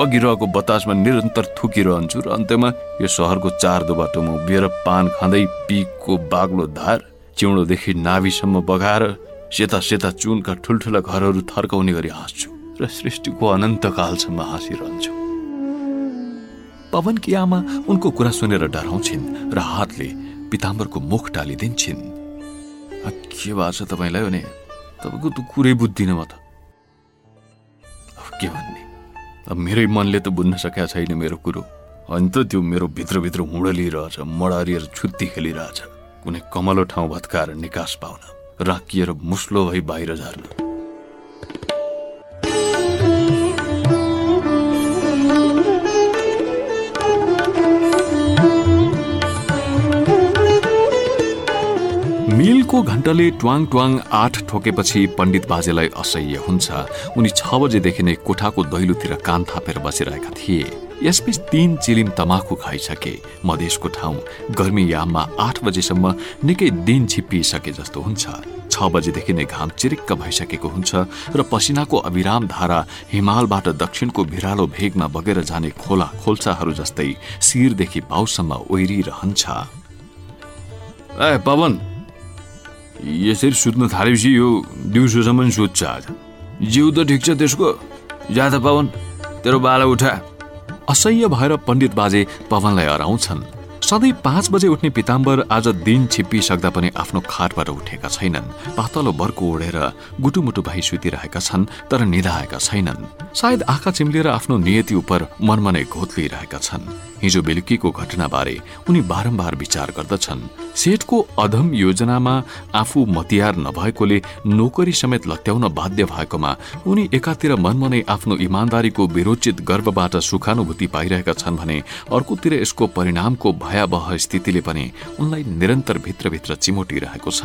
बगिरहेको बतासमा निरन्तर थुकिरहन्छु र अन्त्यमा यो सहरको चार दो बाटोमा उभिएर पान खाँदै पिकको बाग्लो धार चिउँडोदेखि नाभिसम्म बगाएर सेता सेता चुनका ठुल्ठुला घरहरू थर्काउने गरी हाँस्छु र सृष्टिको अनन्तकालसम्म हाँसिरहन्छु। पवनकी आमा उनको कुरा सुनेर डराउँछिन् र हातले पिताम्बरको मुख टालिदिन्छन् के भएको छ तपाईँलाई भने? तपाईँको त कुरै बुझ्दिन म त। के भन्ने? अब मेरै मनले त बुझ्न सकेका छैन मेरो कुरो। अनि त त्यो मेरो भित्रभित्र हुँडलिरहेछ मडारिएर छुत्ती खेलिरहेछ। कुनै कमलो ठाउँ भत्काएर निकास पाउन राखिएर मुस्लो भई बाहिर झर्न। मिलको घण्टले ट्वाङ ट्वाङ आठ ठोकेपछि पण्डित बाजेलाई असह्य हुन्छ। उनी छ बजेदेखि नै कोठाको दैलोतिर कान थापेर बसिरहेका थिए। यसबीच तीन चिलिम तमाखु खाइसके। मधेसको ठाउँ गर्मी याममा आठ बजेसम्म निकै दिन छिप्पिसके जस्तो हुन्छ। छ बजेदेखि नै घाम चिरिक्क भइसकेको हुन्छ र पसिनाको अविराम धारा हिमालबाट दक्षिणको भिरालो भेगमा बगेर जाने खोला खोल्साहरू जस्तै शिरदेखि पाउसम्म ओहिरिरहन्छ ए पवन! यसरी सुत्न थालेपछि यो दिउँसोसम्म सुत्छ आज। जिउ त ठिक छ त्यसको। ज्यादा पावन तेरो बाला उठा। असह्य भएर पण्डित बाजे पवनलाई हराउँछन्। सधैँ पाँच बजे उठ्ने पिताम्बर आज दिन छिप्पिसक्दा पनि आफ्नो खाटबाट उठेका छैनन्। पातलो बर्को ओढेर गुटुमुटु भाइ सुतिरहेका छन् तर निधाएका छैनन्। सायद आँखा चिम्लिएर आफ्नो नियति उप मनमनै घोत्लिरहेका छन्। हिजो बेलुकीको घटनाबारे उनी बारम्बार विचार गर्दछन्। सेठको अधम योजनामा आफू मतियार नभएकोले नोकरी समेत लट्याउन बाध्य भएकोमा उनी एकातिर मनमनै आफ्नो इमान्दारीको विरोचित गर्वबाट सुखानुभूति पाइरहेका छन् भने अर्कोतिर यसको परिणामको भयावह स्थितिले पनि उनलाई निरन्तर भित्रभित्र चिमोटिरहेको छ।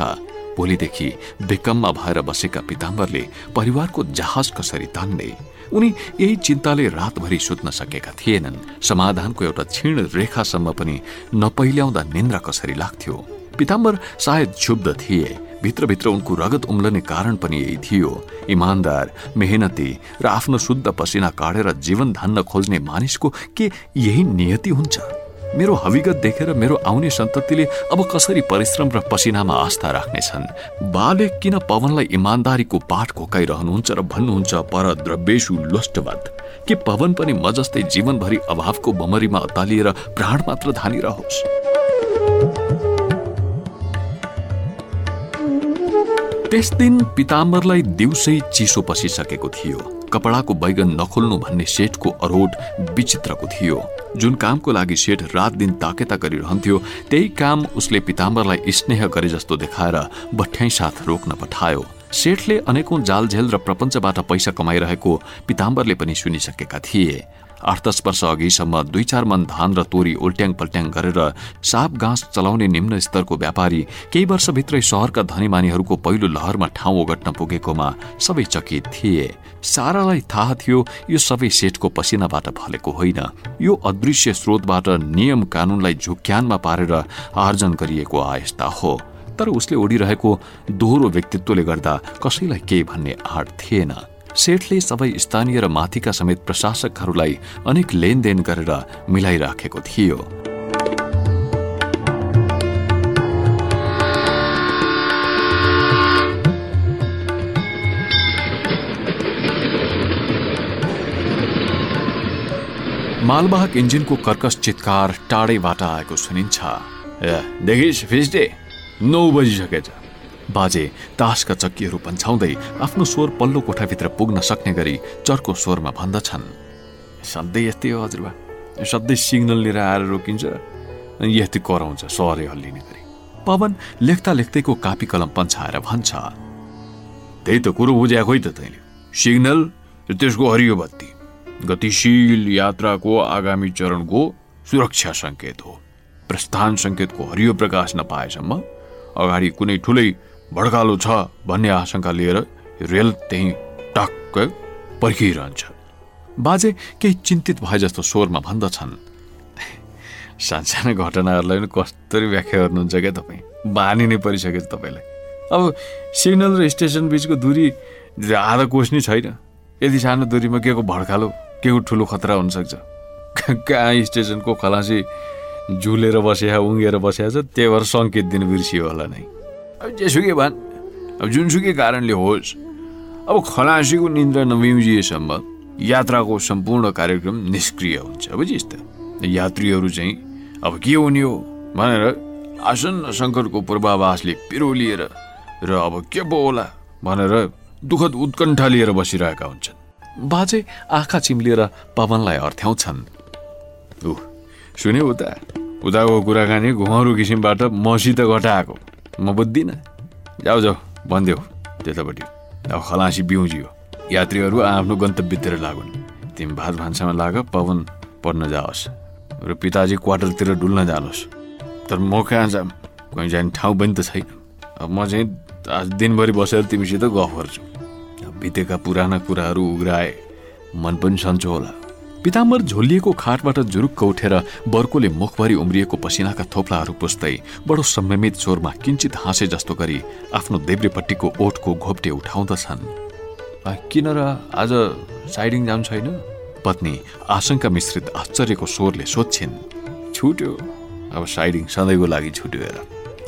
भोलिदेखि बेकममा भएर बसेका पिताम्बरले परिवारको जहाज कसरी तान्ने उनी यही चिन्ताले रातभरि सुत्न सकेका थिएनन्। समाधानको एउटा क्षीण रेखासम्म पनि नपहिल्याउँदा निन्द्रा कसरी लाग्थ्यो। पिताम्बर सायद क्षुब्ध थिए। भित्रभित्र उनको रगत उम्लने कारण पनि यही थियो। इमान्दार मेहनती र आफ्नो शुद्ध पसिना काटेर जीवन धान्न खोज्ने मानिसको के यही नियति हुन्छ? मेरो हविगत देखेर मेरो आउने सन्ततिले अब कसरी परिश्रम र पसिनामा आस्था राख्नेछन्? बाले किन पवनलाई इमान्दारीको पाठ घोकाइरहनुहुन्छ र भन्नुहुन्छ पर द्रव्येशु लोष्टवत। के पवन पनि म जस्तै जीवनभरि अभावको बमरीमा अतालिएर प्राण मात्र धानिरहोस्? त्यस दिन पिताम्बरलाई दिउँसै चिसो पसिसकेको थियो। कपडाको बैगन नखोल्नु भन्ने सेठको अरोड विचित्रको थियो। जुन कामको लागि सेठ रात दिन ताकेता गरिरहन्थ्यो त्यही काम उसले पिताम्बरलाई स्नेह गरे जस्तो देखाएर बठ्याइ साथ रोक्न पठायो। सेठले अनेकौं जालझेल र प्रपञ्चबाट पैसा कमाइरहेको पिताम्बरले पनि सुनिसकेका थिए। आठ दस वर्ष अघिसम्म दुई चार मन धान र तोरी उल्ट्याङ पल्ट्याङ गरेर साप घाँस चलाउने निम्न स्तरको व्यापारी केही वर्षभित्रै सहरका धनीमानीहरूको पहिलो लहरमा ठाउँ ओगट्न पुगेकोमा सबै चकित थिए। सारालाई थाहा थियो यो सबै सेठको पसिनाबाट फलेको होइन। यो अदृश्य स्रोतबाट नियम कानूनलाई झुक्यानमा पारेर आर्जन गरिएको आयस्ता हो। तर उसले ओडिरहेको दोहोरो व्यक्तित्वले गर्दा कसैलाई केही भन्ने आँट थिएन। सेठले सबै स्थानीय र माथिका समेत प्रशासकहरूलाई अनेक लेनदेन गरेर मिलाइराखेको थियो। मालवाहक इन्जिनको कर्कस चितकार टाढैबाट आएको सुनिन्छ। फिस्टे नौ बजिसकेछ। बाजे तासका चक्कीहरू पन्छाउँदै आफ्नो स्वर पल्लो कोठाभित्र पुग्न सक्ने गरी चर्को स्वरमा भन्दछन्। सधैँ यस्तै हो हजुरबा। सधैँ सिग्नल लिएर आएर रोकिन्छ। अनि यस्तै कराउँछ सहरै हल्लिने गरी। पवन लेख्दा लेख्दैको कापी कलम पन्छाएर भन्छ त्यही त कुरो बुझ्या खोइ त तैँले। सिग्नल र त्यसको हरियो बत्ती। गतिशील यात्राको आगामी चरणको सुरक्षा सङ्केत हो। प्रस्थान सङ्केतको हरियो प्रकाश नपाएसम्म अगाडि कुनै ठुलै भड्कालो छ भन्ने आशंका लिएर रेल त्यही टक्क पर्खिरहन्छ। बाजे केही चिन्तित भए जस्तो स्वरमा भन्दछन्। सानसाना घटनाहरूलाई पनि कसरी व्याख्या गर्नुहुन्छ क्या तपाईँ? बानी नै परिसकेछ तपाईँलाई। अब सिग्नल र स्टेसन बिचको दूरी आधा कोष नै छैन। यति सानो दूरीमा के को भड्कालो के को ठुलो खतरा हुनसक्छ? कहाँ स्टेसनको खलासी झुलेर बसिया उङ्गेर बसिया छ त्यही भएर सङ्केत दिनु बिर्सियो होला नै। अब जेसुकै भन्। अब जुनसुकै कारणले होस् अब खलासीको निन्द्रा नबिउजिएसम्म यात्राको सम्पूर्ण कार्यक्रम निष्क्रिय हुन्छ। बुझिस् त यात्रीहरू चाहिँ अब के हुने हो भनेर आसन्न सङ्कटको पूर्वाभासले पिरोलिएर र अब के पो होला भनेर दुःखद उत्कण्ठा लिएर बसिरहेका हुन्छन्। बाजे आँखा चिम्लिएर पवनलाई अर्थ्याउँछन्। ऊ सुन्यो उता। उताको कुराकानी घुमाउरो किसिमबाट मसित घटाएको। म बुझ्दिनँ। जाऊ जाऊ भनिदेऊ त्यतापट्टि अब खलासी बिउजियो। यात्रीहरू आफ्नो गन्तव्यतिर लागुन्। तिमी भात भान्सामा लाग पवन पढ्न जाओस्। र पिताजी क्वार्टरतिर डुल्न जानुहोस्। तर म कहाँ जाऊँ कहीँ जाने ठाउँ पनि त छैन। अब म चाहिँ दिनभरि बसेर तिमीसित गफ गर्छु। बितेका पुराना कुराहरू उग्राए मन पनि सन्चो होला। पिताम्बर झोलिएको खाटबाट जुरुक्क उठेर बर्कोले मुखभरि उम्रिएको पसिनाका थोप्लाहरू पुस्दै बडो संयमित स्वरमा किन्चित हाँसे जस्तो गरी आफ्नो देब्रेपट्टिको ओठको घोप्टे उठाउँदछन्। किन र? आज साइडिङ जानु छैन? पत्नी आशंका मिश्रित आश्चर्यको स्वरले सोध्छिन्। छुट्यो। अब साइडिङ सधैँको लागि छुट्यो हेर।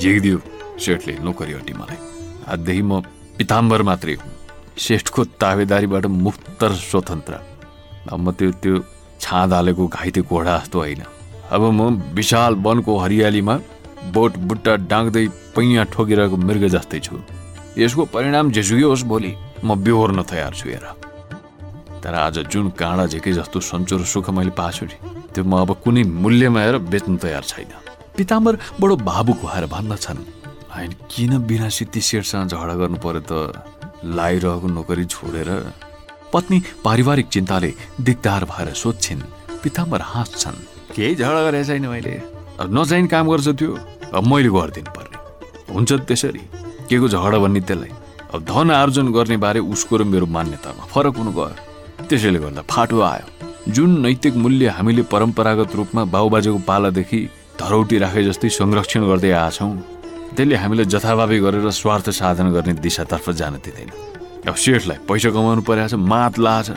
झिकिदियो सेठले नोकरी हटी मलाई। आजदेखि म पिताम्बर मात्रै हुँ। सेठको ताबेदारीबाट मुक्त स्वतन्त्र। म त्यो त्यो छाँद हालेको घाइते घोडा जस्तो होइन। अब म विशाल वनको हरियालीमा बोट बुट्टा डाङ्दै पैया ठोकिरहेको मृग जस्तै छु। यसको परिणाम जेसुकै होस् भोलि म बिहोर्न तयार छु हेर। तर आज जुन काँडा झेके जस्तो सन्चो र सुख मैले पाछु नि त्यो म अब कुनै मूल्यमा हेर बेच्न तयार छैन। पिताम्बर बडो भावुक भएर भन्दछन् होइन किन बिना सिद्धि सेठसँग झगडा गर्नु पर्यो त? लाइरहेको नोकरी छोडेर पत्नी पारिवारिक चिन्ताले दिगदार भएर सोध्छिन् पिताम्बर हाँस्छन् केही झगडा गरेको छैन मैले। अब नचाहिने काम गर्छ त्यो। अब मैले गरिदिनु पर्ने। हुन्छ त्यसरी। के को झगडा भन्ने त्यसलाई। अब धन आर्जन गर्ने बारे उसको र मेरो मान्यतामा फरक हुनु गयो। त्यसैले गर्दा फाटो आयो। जुन नैतिक मूल्य हामीले परम्परागत रूपमा बाउबाजेको पालादेखि धरौटी राखे जस्तै संरक्षण गर्दै आएछौँ त्यसले हामीले जथाभावी गरेर स्वार्थ साधन गर्ने दिशातर्फ जान दिँदैन। अब सेठलाई पैसा कमाउनु परेको छ मात लाछ।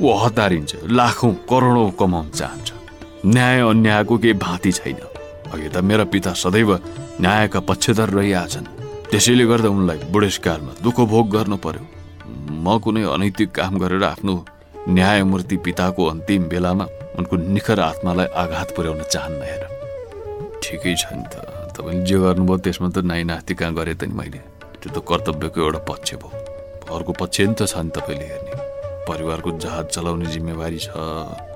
ऊ हतारिन्छ लाखौँ करोडौँ कमाउन चाहन्छ। न्याय अन्यायको केही भाँति छैन। अघि त मेरा पिता सदैव न्यायका पक्षधर रहिआछन्। त्यसैले गर्दा उनलाई बुढेसकालमा दुःख भोग गर्नु पर्यो। म कुनै अनैतिक काम गरेर आफ्नो न्यायमूर्ति पिताको अन्तिम बेलामा उनको निखर आत्मालाई आघात पुर्याउन चाहन्न हेर। ठिकै छ नि त। तपाईँले जे गर्नुभयो त्यसमा त नाइ नास्ति कहाँ गरेँ त नि मैले। त्यो त कर्तव्यको एउटा पक्ष भयो अर्को त छ नि तपाईँले हेर्ने परिवारको जहाज चलाउने जिम्मेवारी छ।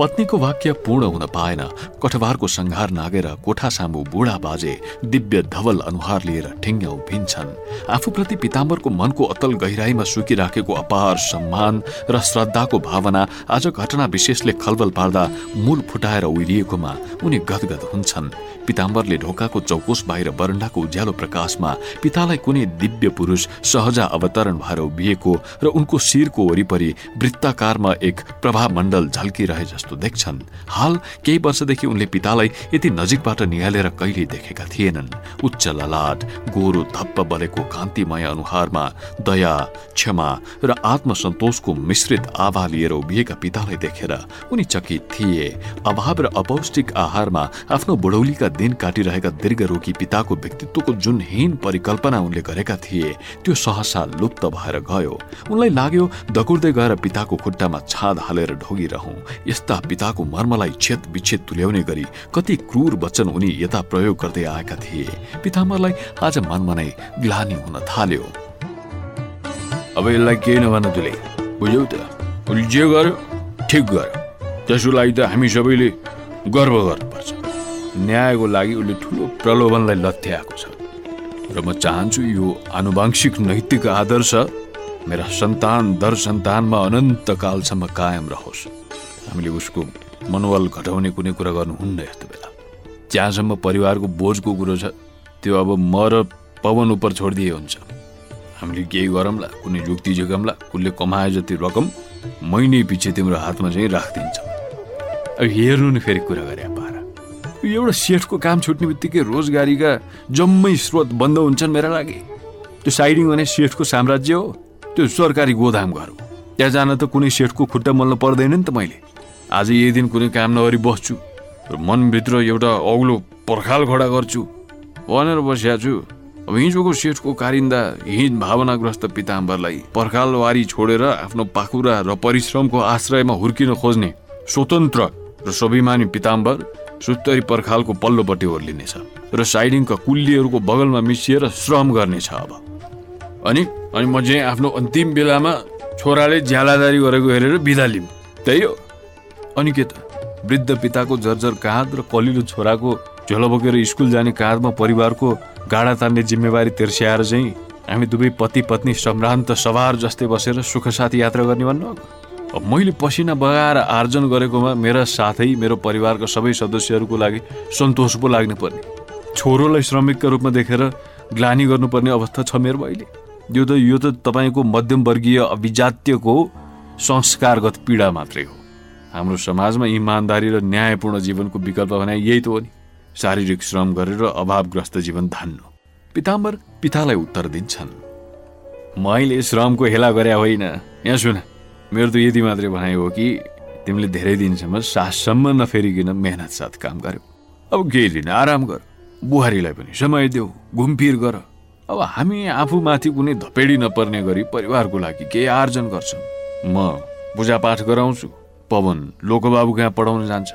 पत्नीको वाक्य पूर्ण हुन पाएन। कठवारको सङ्घार नागेर कोठा सामु बुढा बाजे दिव्य धवल अनुहार लिएर ठिङ्ग उभिन्छन् आफूप्रति पिताम्बरको मनको अतल गहिराईमा सुकिराखेको अपार सम्मान र श्रद्धाको भावना आज घटना विशेषले खलबल पार्दा मूल फुटाएर उहिरिएकोमा उनी गदगद हुन्छन्। पिताम्बरले ढोकाको चौकोस बाहिर बरन्डाको उज्यालो प्रकाशमा पितालाई कुनै दिव्य पुरुष सहजा अवतरण भएर उभिएको र उनको शिरको वरिपरि वृत्ताकारमा एक प्रभामण्डल झल्किरहे जस्तो देख्छन्। हाल केही वर्षदेखि उनले पितालाई यति नजिकबाट निहालेर कहिले देखेका थिएनन्। उच्च ललाट गोरो धप्प बलेको कान्तिमय अनुहारमा दया क्षमा र आत्मसन्तोषको मिश्रित आभा लिएर उभिएका पितालाई देखेर उनी चकित थिए। अभाव र अपौष्टिक आहारमा आफ्नो बुढौलीका दिन काटिरहेका दीर्घरोगी पिताको व्यक्तित्वको जुन हीन परिकल्पना उनले गरेका थिए त्यो सहसा लुप्त भएर गयो। उनलाई लाग्यो दकुर्दै गएर पिताको खुट्टामा छाद हालेर ढोगिरहँ। पिताको मर्मलाई छेद विच्छेद तुल्याउने गरी कति क्रूर वचन उनी यता प्रयोग गर्दै आएका थिए। पितामरलाई आज मनमा नै ग्लानी हुन थाल्यो। अब यसलाई केही नभन तुले बुझ्यौ त गर्यो ठिक गर्यो। त्यसको त हामी सबैले गर्व गर्नुपर्छ। न्यायको लागि उसले ठुलो प्रलोभनलाई लथ्याएको छ। र म चाहन्छु यो आनुवांशिक नैतिक आदर्श मेरा सन्तान दर सन्तानमा अनन्त कालसम्म कायम रहोस्। हामीले उसको मनोबल घटाउने कुनै कुरा गर्नुहुन्न यस्तो बेला। जहाँसम्म परिवारको बोझको कुरो छ त्यो अब म र पवन उप छोडिदिए हुन्छ। हामीले केही गरौँला कुनै युक्ति जोगाउँला उसले कमाए जति रकम महिने पछि तिम्रो हातमा चाहिँ राखिदिन्छ। अब हेर्नु नि फेरि कुरा गरे पारा। एउटा सेठको काम छुट्ने बित्तिकै रोजगारीका जम्मै स्रोत बन्द हुन्छन् मेरा लागि। त्यो साइडिङ भने सेठको साम्राज्य हो त्यो सरकारी गोदाम घर हो। त्यहाँ जान त कुनै सेठको खुट्टा मल्न पर्दैन नि त मैले। आज यही दिन कुनै काम नगरी बस्छु। र मनभित्र एउटा अग्लो पर्खाल खडा गर्छु। भनेर बसिया छु। अब हिजोको सेठको कारिन्दा हिज भावनाग्रस्त पिताम्बरलाई पर्खालवारी छोडेर आफ्नो पाखुरा र परिश्रमको आश्रयमा हुर्किन खोज्ने स्वतन्त्र र स्वाभिमानी पिताम्बर सुत्तरी पर्खालको पल्लोपट्टि ओर्लिनेछ र साइडिङका कुल्लीहरूको बगलमा मिसिएर श्रम गर्नेछ अब। अनि अनि म चाहिँ आफ्नो अन्तिम बेलामा छोराले ज्यालादारी गरेको हेरेर बिदा लिउँ त्यही हो। अनि के त? वृद्ध पिताको जर्जर काँध र कलिलो छोराको झोलो बोकेर स्कुल जाने काँधमा परिवारको गाडा तान्ने जिम्मेवारी तिर्स्याएर चाहिँ हामी दुवै पति पत्नी सम्भ्रान्त सवार जस्तै बसेर सुखसाथ यात्रा गर्ने भन्नु अब मैले पसिना बगाएर आर्जन गरेकोमा मेरा साथै मेरो परिवारका सबै सदस्यहरूको लागि सन्तोष पो लाग्नु पर्ने छोरोलाई श्रमिकका रूपमा देखेर ग्लानी गर्नुपर्ने अवस्था छ मेरो अहिले। यो त यो त तपाईँको मध्यमवर्गीय अभिजात्यको संस्कारगत पीडा मात्रै हो। हाम्रो समाजमा इमान्दारी र न्यायपूर्ण जीवनको विकल्प भने यही त हो नि। शारीरिक श्रम गरेर अभावग्रस्त जीवन धान्नु। पिताम्बर पितालाई उत्तर दिन्छन्। मैले श्रमको हेला गरे होइन। यहाँ सुन मेरो त यति मात्रै भनाइ हो कि तिमीले धेरै दिनसम्म साससम्म नफेरिकन मेहनत साथ काम गर्यो। अब केही दिन आराम गर बुहारीलाई पनि समय देऊ घुमफिर गर। अब हामी आफूमाथि कुनै धपेडी नपर्ने गरी परिवारको लागि केही आर्जन गर्छौँ। म पूजापाठ गराउँछु। पवन लोकबाबु कहाँ पढाउन जान्छ।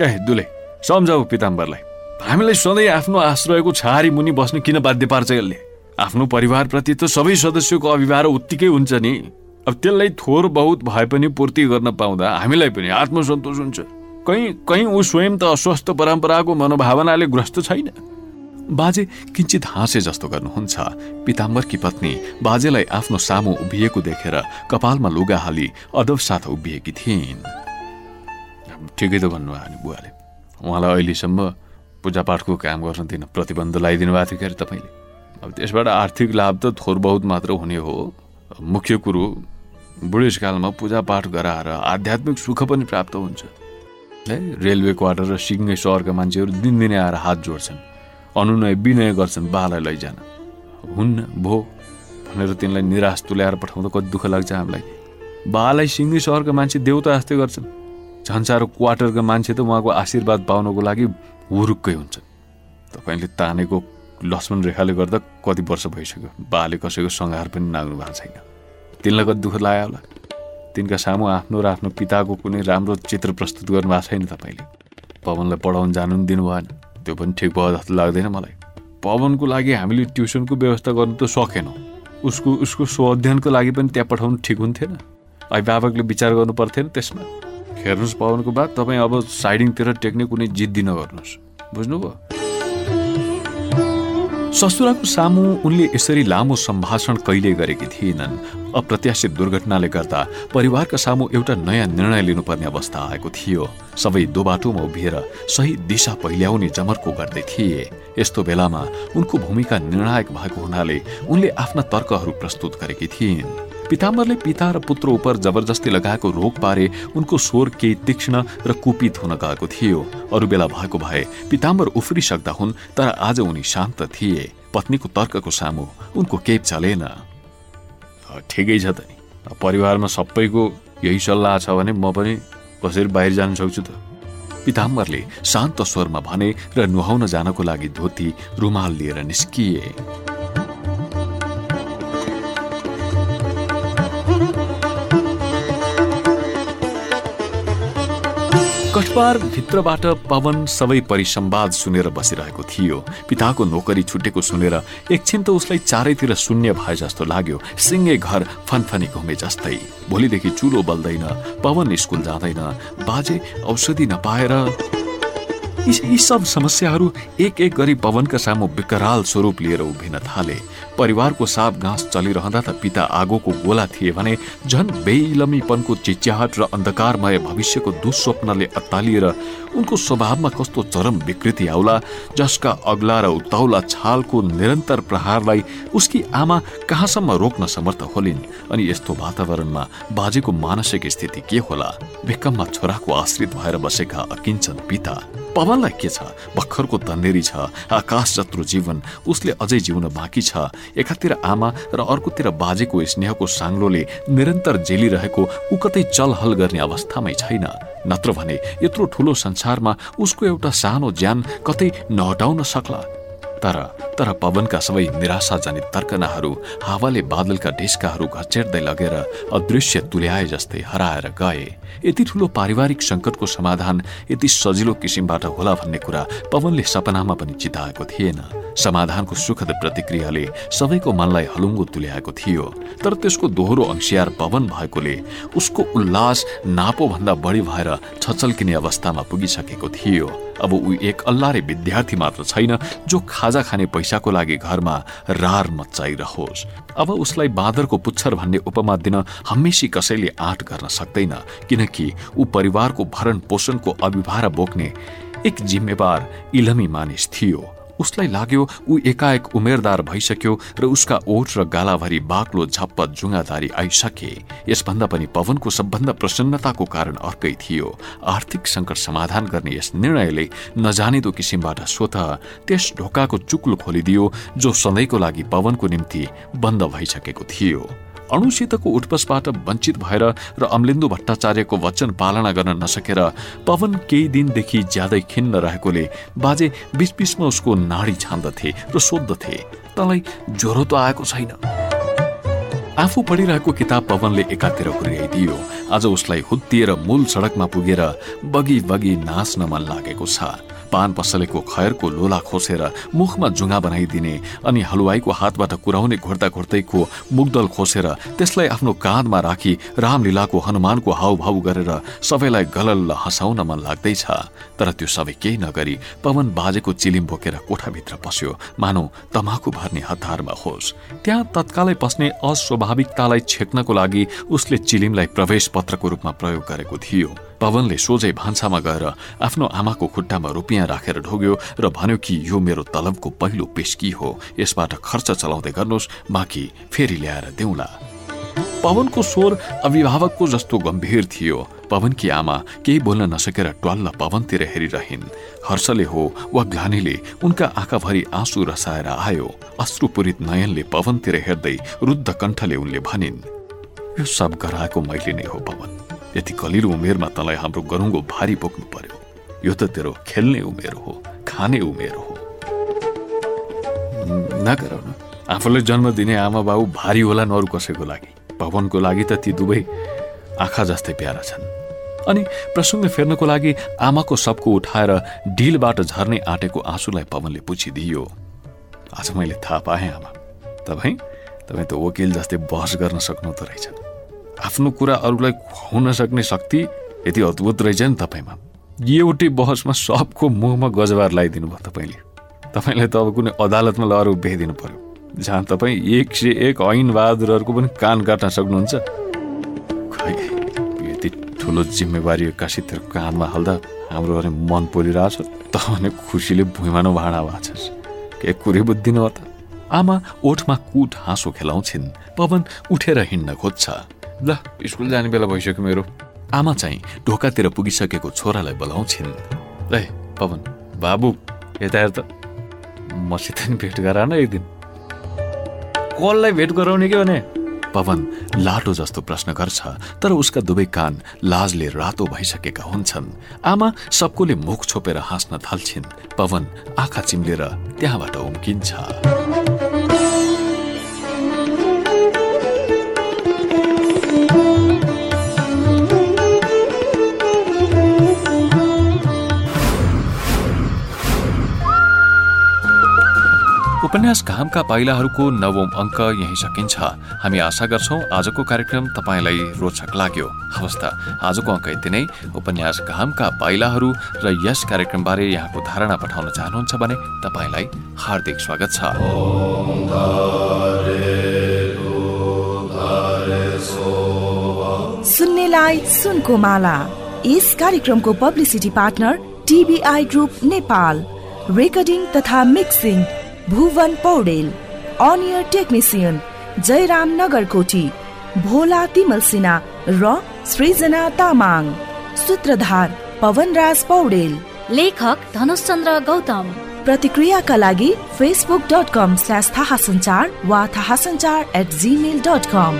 ए दुले सम्झाउ पिताम्बरलाई। हामीलाई सधैँ आफ्नो आश्रयको छारी मुनि बस्न किन बाध्य पार्छ यसले? आफ्नो परिवारप्रति त सबै सदस्यको अभिभार उत्तिकै हुन्छ नि। अब त्यसलाई थोर बहुत भए पनि पूर्ति गर्न पाउँदा हामीलाई पनि आत्मसन्तोष हुन्छ। कहीँ कहीँ ऊ स्वयं त अस्वस्थ परम्पराको मनोभावनाले ग्रस्त छैन। बाजे किन्चित हाँसे जस्तो गर्नुहुन्छ। पिताम्बरकी पत्नी बाजेलाई आफ्नो सामु उभिएको देखेर कपालमा लुगा हाली अदब साथ उभिएकी थिइन्। ठिकै त भन्नुभयो नि बुवाले। उहाँलाई अहिलेसम्म पूजापाठको काम गर्न दिन प्रतिबन्ध लगाइदिनु भएको थियो क्यारे तपाईँले। अब त्यसबाट आर्थिक लाभ त थोर बहुत मात्र हुने हो। मुख्य कुरो बुढेसकालमा पूजापाठ गराएर आध्यात्मिक सुख पनि प्राप्त हुन्छ। है रेलवे क्वार्टर र सिङ्गै सहरका मान्छेहरू दिनदिनै आएर हात जोड्छन्। अनुनय विनय गर्छन् बालाई लैजान। हुन्न भो भनेर तिनलाई निराश तुल्याएर पठाउँदा कति दुःख लाग्छ हामीलाई। बालाई सिङ्गै सहरका मान्छे देउता जस्तै गर्छन्। झन्सारो क्वार्टरका मान्छे त उहाँको आशीर्वाद पाउनको लागि हुरुक्कै हुन्छन्। तपाईँले तानेको लक्ष्मण रेखाले गर्दा कति वर्ष भइसक्यो। बाले कसैको सङ्घार पनि नाग्नु भएको छैन। तिनलाई कति दुःख लाग्यो होला? तिनका सामु आफ्नो र आफ्नो पिताको कुनै राम्रो चित्र प्रस्तुत गर्नु भएको छैन तपाईँले। पवनलाई पढाउन जानु पनि दिनु भएन त्यो पनि ठिक भयो जस्तो लाग्दैन मलाई। पवनको लागि हामीले ट्युसनको व्यवस्था गर्नु त सकेनौँ। उसको उसको स्वअध्ययनको लागि पनि त्यहाँ पठाउनु ठिक हुन्थेन। अभिभावकले विचार गर्नु पर्थेन त्यसमा। हेर्नुहोस् पवनको बाद तपाईँ अब साइडिङतिर टेक्ने कुनै जिद्दी नगर्नुहोस् बुझ्नुभयो? ससुराको सामु उनले यसरी लामो सम्भाषण कहिले गरेकी थिएनन्। अप्रत्याशित दुर्घटनाले गर्दा परिवारका सामु एउटा नयाँ निर्णय लिनुपर्ने अवस्था आएको थियो। सबै दोबाटोमा उभिएर सही दिशा पहिल्याउने जमर्को गर्दै थिए। यस्तो बेलामा उनको भूमिका निर्णायक भएको हुनाले उनले आफ्ना तर्कहरू प्रस्तुत गरेकी थिइन्। पिताम्बरले पिता र पुत्र उप जबरजस्ती लगाएको रोग पारे उनको स्वर केही तीक्ष्ण र कुपित हुन गएको थियो। अरू बेला भएको भए पिताम्बर उफ्रिसक्दा हुन् तर आज उनी शान्त थिए। पत्नीको तर्कको सामु उनको केप चलेन। ठिकै छ त नि। परिवारमा सबैको यही सल्लाह छ भने म पनि कसरी बाहिर जान सक्छु त। पिताम्बरले शान्त स्वरमा भने र नुहाउन जानको लागि धोती रुमाल लिएर निस्किए। कठबार भित्रबाट पवन सबै परिसम्वाद सुनेर बसिरहेको थियो। पिताको नोकरी छुटेको सुनेर एकछिन त उसलाई चारैतिर शून्य भए जस्तो लाग्यो सिङ्गे घर फनफनी घुमे जस्तै। भोलिदेखि चुलो बल्दैन पवन स्कुल जाँदैन बाजे औषधि नपाएर। यी सब समस्याहरू एक एक गरी पवनका सामु विकराल स्वरूप लिएर उभिन थाले। परिवारको साप घाँस चलिरहँदा त पिता आगोको गोला थिए भने झन बेलमीपनको चिच्याहट र अन्धकारमय भविष्यको दुस्वप्नले अत्तालिएर उनको स्वभावमा कस्तो चरम विकृति आउला जसका अग्ला र उत्ताउला छालको निरन्तर प्रहारलाई उसकी आमा कहाँसम्म रोक्न समर्थ होलिन्? अनि यस्तो वातावरणमा बाजेको मानसिक स्थिति के होला? बेकममा छोराको आश्रित भएर बसेका अकिञ्चन पिता। पवनलाई के छ? भर्खरको तन्नेरी छ। आकाश जत्रो जीवन उसले अझै जिउन बाँकी छ। एकातिर आमा र अर्कोतिर बाजेको स्नेहको साङ्लोले निरन्तर जेलिरहेको ऊ कतै चलहल गर्ने अवस्थामै छैन। नत्र भने यत्रो ठुलो संसारमा उसको एउटा सानो ज्यान कतै नहटाउन सक्ला। तर तर पवनका सबै निराशाजनित तर्कनाहरू हावाले बादलका ढिस्काहरू घचेर्दै लगेर अदृश्य तुल्याए जस्तै हराएर गए। यति ठुलो पारिवारिक सङ्कटको समाधान यति सजिलो किसिमबाट होला भन्ने कुरा पवनले सपनामा पनि चिताएको थिएन। समाधानको सुखद प्रतिक्रियाले सबैको मनलाई हलुङ्गो तुल्याएको थियो तर त्यसको दोहोरो अंशियार पवन भएकोले उसको उल्लास नापोभन्दा बढी भएर छचल्किने अवस्थामा पुगिसकेको थियो। अब ऊ एक अल्लारे विद्यार्थी मात्र छैन जो खाजा खाने पैसाको लागि घरमा रार मचाइरहोस् अब उसलाई बाँदरको पुच्छर भन्ने उपमा दिन हमेसी कसैले आँट गर्न सक्दैन किनकि ऊ परिवारको भरण पोषणको अभिभार बोक्ने एक जिम्मेवार इलमी मानिस थियो। उसलाई लाग्यो ऊ एकाएक उमेरदार भइसक्यो र उसका ओठ र गालाभरि बाक्लो झप्प जुङ्गादारी आइसके। यसभन्दा पनि पवनको सबभन्दा प्रसन्नताको कारण अर्कै थियो। आर्थिक संकट समाधान गर्ने यस निर्णयले नजानिदो किसिमबाट स्वत त्यस ढोकाको चुक्लो खोलिदियो जो सधैँको लागि पवनको निम्ति बन्द भइसकेको थियो। अणुसितको उठबसबाट वञ्चित भएर र अमलिन्दु भट्टाचार्यको वचन पालना गर्न नसकेर पवन केही दिनदेखि ज्यादै खिन्न रहेकोले बाजे बीचबीचमा उसको नाडी छान्दथे र सोद्धथे। तँलाई ज्वरो त आएको छैन। आफू पढिरहेको किताब पवनले एकातिर हुर्याइदियो। आज उसलाई हुत्तिएर मूल सडकमा पुगेर बगी बगी नाच्न मन लागेको छ। पान पसलेको खयरको लोला खोसेर मुखमा जुङ्गा बनाइदिने अनि हलुवाईको हातबाट कुराउने घोर्दा घोर्दैको मुगदल खोसेर त्यसलाई आफ्नो काँधमा राखी रामलीलाको हनुमानको हाउभाउ गरेर सबैलाई गलल्ल हँसाउन मन लाग्दैछ। तर त्यो सबै केही नगरी पवन बाजेको चिलिम बोकेर कोठाभित्र पस्यो। मानौ तमाखु भर्ने हतारमा होस्। त्यहाँ तत्कालै पस्ने अस्वाभाविकतालाई छेक्नको लागि उसले चिलिमलाई प्रवेश पत्रको रूपमा प्रयोग गरेको थियो। पवनले सोझै भान्सामा गएर आफ्नो आमाको खुट्टामा रुपियाँ राखेर ढोग्यो र भन्यो कि यो मेरो तलबको पहिलो पेस्की हो। यसबाट खर्च चलाउँदै गर्नुहोस् बाँकी फेरि ल्याएर देऊला पवनको स्वर अभिभावकको जस्तो गम्भीर थियो। पवनकी आमा केही बोल्न नसकेर ट्वाल्ल पवनतिर हेरिरहन्। हर्षले हो वा ग्लानीले उनका आँखाभरि आँसु रसाएर आयो। अश्रुपूरित नयनले पवनतिर हेर्दै रुद्ध कण्ठले उनले भनिन् यो सब गराएको मैले नै हो पवन। यति कलिलो उमेरमा तँलाई हाम्रो गरुङ्गो भारी बोक्नु पर्यो। यो त तेरो खेल्ने उमेर हो खाने उमेर हो। नगराउनु आफूलाई जन्म दिने आमा बाबु भारी होला नरु कसैको लागि। भवनको लागि त ती दुवै आँखा जस्तै प्यारा छन्। अनि प्रसङ्ग फेर्नको लागि आमाको सबको उठाएर डिलबाट झर्ने आँटेको आँसुलाई पवनले पुछिदियो। आज मैले थाहा पाएँ आमा। तपाईँ तपाईँ त वकिल जस्तै बहस गर्न सक्नु त रहेछ आफ्नो कुरा अरूलाई खुवाउन सक्ने शक्ति यति अद्भुत रहेछ नि तपाईँमा एउटै बहसमा सबको मुखमा गजबार लगाइदिनु भयो तपाईँले। तपाईँलाई त अब कुनै अदालतमा लगेर उभ्याइदिनु पर्यो। जहाँ तपाईँ एक सय एक ऐन बहादुरहरूको पनि कान काट्न सक्नुहुन्छ। यति ठुलो जिम्मेवारी काशीतिर कानमा हाल्दा हाम्रो अरे मन पोलिरहेछ त भने खुसीले भुइँमा भाँडा छ के कुरै बुझिदिनु हो त? आमा ओठमा कुट हाँसो खेलाउँछिन् पवन उठेर हिँड्न खोज्छ। ल स्कुल जाने बेला भइसक्यो मेरो। आमा चाहिँ ढोकातिर पुगिसकेको छोरालाई बोलाउँछिन्। ए पवन बाबु यता हेर त मसित नि भेट गराएन एक दिन। कसलाई भेट गराउने के भने? पवन लाटो जस्तो प्रश्न गर्छ तर उसका दुवै कान लाजले रातो भइसकेका हुन्छन्। आमा सबकोले मुख छोपेर हाँस्न थाल्छिन्। पवन आँखा चिम्लेर त्यहाँबाट उम्किन्छ। उपन्यास घामका पाइलाहरूको नवौं अङ्क यही सकिन्छ। हामी आशा गर्छौ आजको कार्यक्रम तपाईँलाई रोचक लाग्यो। हवस् त आजको अङ्क यति नै। उपन्यास घामका पाइलाहरू र यस कार्यक्रमबारे यहाँको धारणा पठाउन चाहनुहुन्छ भने तपाईँलाई हार्दिक स्वागत छ। सुन्नेलाई सुनको माला। यस कार्यक्रमको publicity partner TBI group Nepal. Recording तथा mixing Bhuwan Poudel engineer technician Jayaram Nagarkoti Bhola Timal Sinha र सृजना तामाङ। सूत्रधार पवनराज पौडेल। लेखक धनुषचन्द्र गौतम। प्रतिक्रियाका लागि फेसबुक डट कम स्ल्यास थाहा सञ्चार वा थाहा सञ्चार एट जिमेल डट कम